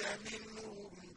مِنْهُمْ